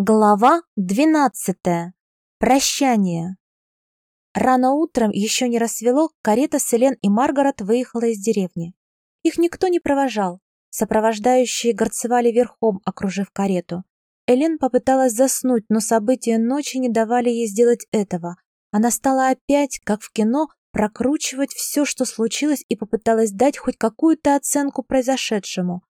Глава 12. Прощание. Рано утром, еще не рассвело, карета с Элен и Маргарет выехала из деревни. Их никто не провожал. Сопровождающие горцевали верхом, окружив карету. Элен попыталась заснуть, но события ночи не давали ей сделать этого. Она стала опять, как в кино, прокручивать все, что случилось, и попыталась дать хоть какую-то оценку произошедшему.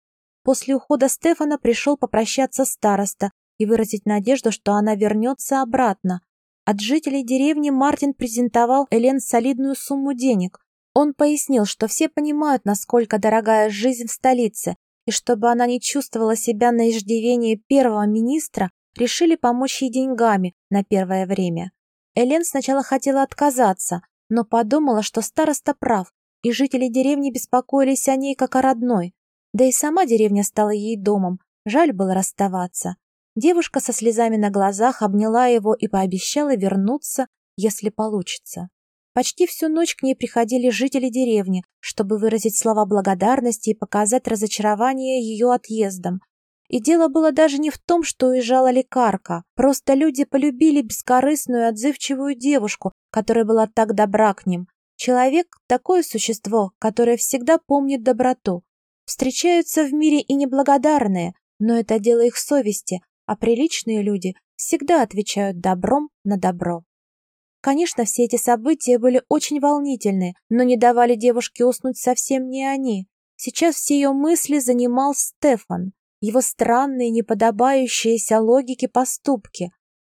После ухода Стефана пришел попрощаться староста, и выразить надежду, что она вернется обратно. От жителей деревни Мартин презентовал Элен солидную сумму денег. Он пояснил, что все понимают, насколько дорогая жизнь в столице, и чтобы она не чувствовала себя на иждивении первого министра, решили помочь ей деньгами на первое время. Элен сначала хотела отказаться, но подумала, что староста прав, и жители деревни беспокоились о ней как о родной. Да и сама деревня стала ей домом, жаль было расставаться. Девушка со слезами на глазах обняла его и пообещала вернуться, если получится. Почти всю ночь к ней приходили жители деревни, чтобы выразить слова благодарности и показать разочарование ее отъездом. И дело было даже не в том, что уезжала лекарка, просто люди полюбили бескорыстную отзывчивую девушку, которая была так добра к ним. Человек – такое существо, которое всегда помнит доброту. Встречаются в мире и неблагодарные, но это дело их совести, а приличные люди всегда отвечают добром на добро. Конечно, все эти события были очень волнительны, но не давали девушке уснуть совсем не они. Сейчас все ее мысли занимал Стефан, его странные, неподобающиеся логике поступки.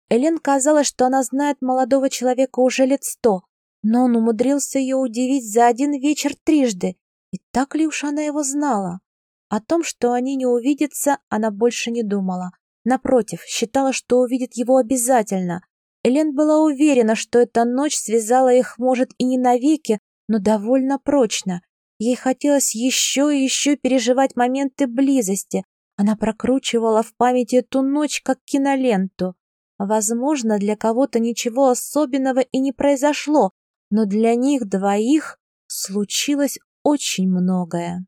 Элен казалось, что она знает молодого человека уже лет сто, но он умудрился ее удивить за один вечер трижды. И так ли уж она его знала? О том, что они не увидятся, она больше не думала. Напротив, считала, что увидит его обязательно. Элен была уверена, что эта ночь связала их, может, и не навеки, но довольно прочно. Ей хотелось еще и еще переживать моменты близости. Она прокручивала в памяти эту ночь как киноленту. Возможно, для кого-то ничего особенного и не произошло, но для них двоих случилось очень многое.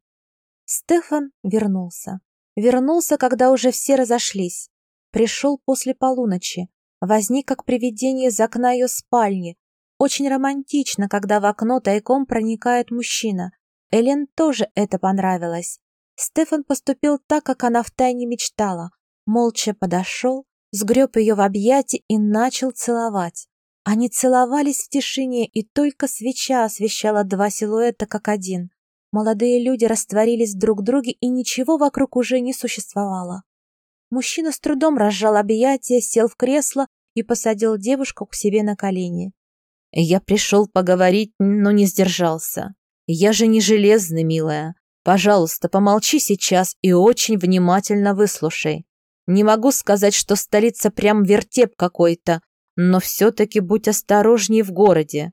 Стефан вернулся. Вернулся, когда уже все разошлись. Пришел после полуночи. Возник как привидение из окна ее спальни. Очень романтично, когда в окно тайком проникает мужчина. Элен тоже это понравилось. Стефан поступил так, как она втайне мечтала. Молча подошел, сгреб ее в объятия и начал целовать. Они целовались в тишине, и только свеча освещала два силуэта как один. Молодые люди растворились друг в друге, и ничего вокруг уже не существовало. Мужчина с трудом разжал объятия, сел в кресло и посадил девушку к себе на колени. «Я пришел поговорить, но не сдержался. Я же не железный, милая. Пожалуйста, помолчи сейчас и очень внимательно выслушай. Не могу сказать, что столица прям вертеп какой-то, но все-таки будь осторожней в городе.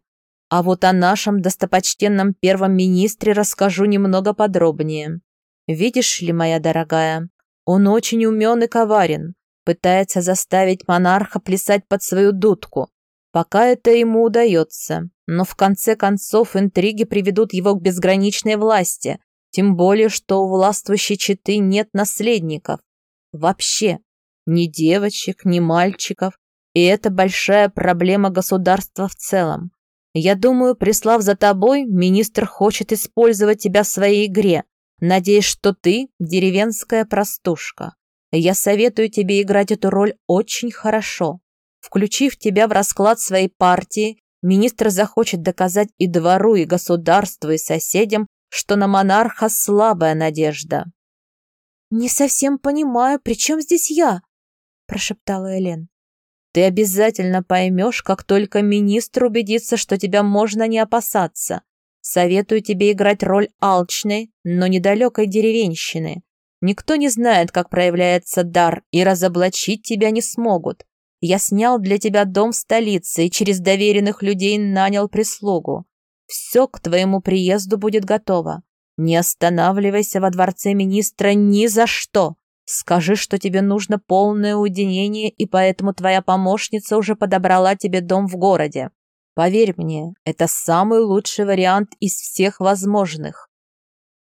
А вот о нашем достопочтенном первом министре расскажу немного подробнее. Видишь ли, моя дорогая, он очень умен и коварен, пытается заставить монарха плясать под свою дудку. Пока это ему удается, но в конце концов интриги приведут его к безграничной власти, тем более, что у властвующей четы нет наследников. Вообще, ни девочек, ни мальчиков, и это большая проблема государства в целом. Я думаю, прислав за тобой, министр хочет использовать тебя в своей игре, надеясь, что ты деревенская простушка. Я советую тебе играть эту роль очень хорошо. Включив тебя в расклад своей партии, министр захочет доказать и двору, и государству, и соседям, что на монарха слабая надежда. «Не совсем понимаю, при чем здесь я?» – прошептала Элен. Ты обязательно поймешь, как только министр убедится, что тебя можно не опасаться. Советую тебе играть роль алчной, но недалекой деревенщины. Никто не знает, как проявляется дар, и разоблачить тебя не смогут. Я снял для тебя дом в столице и через доверенных людей нанял прислугу. Все к твоему приезду будет готово. Не останавливайся во дворце министра ни за что. Скажи, что тебе нужно полное уединение, и поэтому твоя помощница уже подобрала тебе дом в городе. Поверь мне, это самый лучший вариант из всех возможных.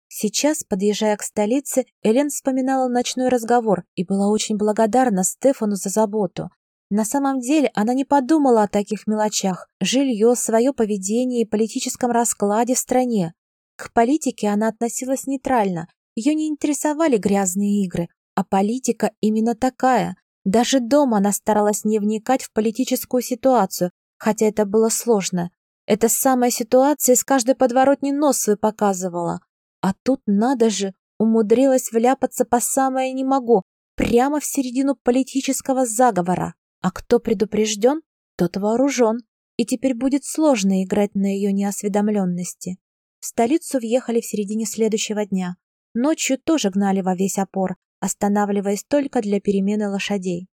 Сейчас, подъезжая к столице, Элен вспоминала ночной разговор и была очень благодарна Стефану за заботу. На самом деле она не подумала о таких мелочах. Жилье, свое поведение и политическом раскладе в стране. К политике она относилась нейтрально. Ее не интересовали грязные игры. А политика именно такая. Даже дома она старалась не вникать в политическую ситуацию, хотя это было сложно. Эта самая ситуация из каждой подворотни нос свой показывала. А тут, надо же, умудрилась вляпаться по самое не могу, прямо в середину политического заговора. А кто предупрежден, тот вооружен, и теперь будет сложно играть на ее неосведомленности. В столицу въехали в середине следующего дня. Ночью тоже гнали во весь опор, останавливаясь только для перемены лошадей.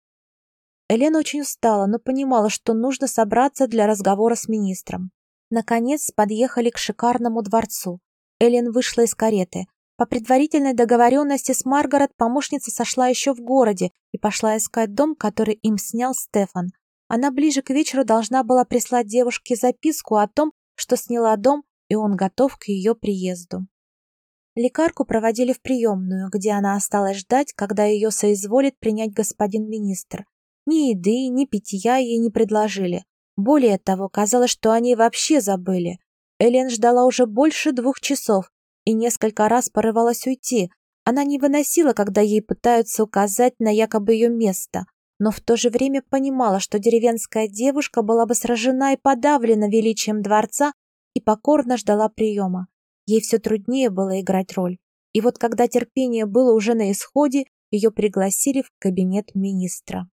Елена очень устала, но понимала, что нужно собраться для разговора с министром. Наконец подъехали к шикарному дворцу. Эллен вышла из кареты. По предварительной договоренности с Маргарет помощница сошла еще в городе и пошла искать дом, который им снял Стефан. Она ближе к вечеру должна была прислать девушке записку о том, что сняла дом, и он готов к ее приезду. Лекарку проводили в приемную, где она осталась ждать, когда ее соизволит принять господин министр. Ни еды, ни питья ей не предложили. Более того, казалось, что они вообще забыли. Элен ждала уже больше двух часов и несколько раз порывалась уйти. Она не выносила, когда ей пытаются указать на якобы ее место, но в то же время понимала, что деревенская девушка была бы сражена и подавлена величием дворца и покорно ждала приема. Ей все труднее было играть роль. И вот когда терпение было уже на исходе, ее пригласили в кабинет министра.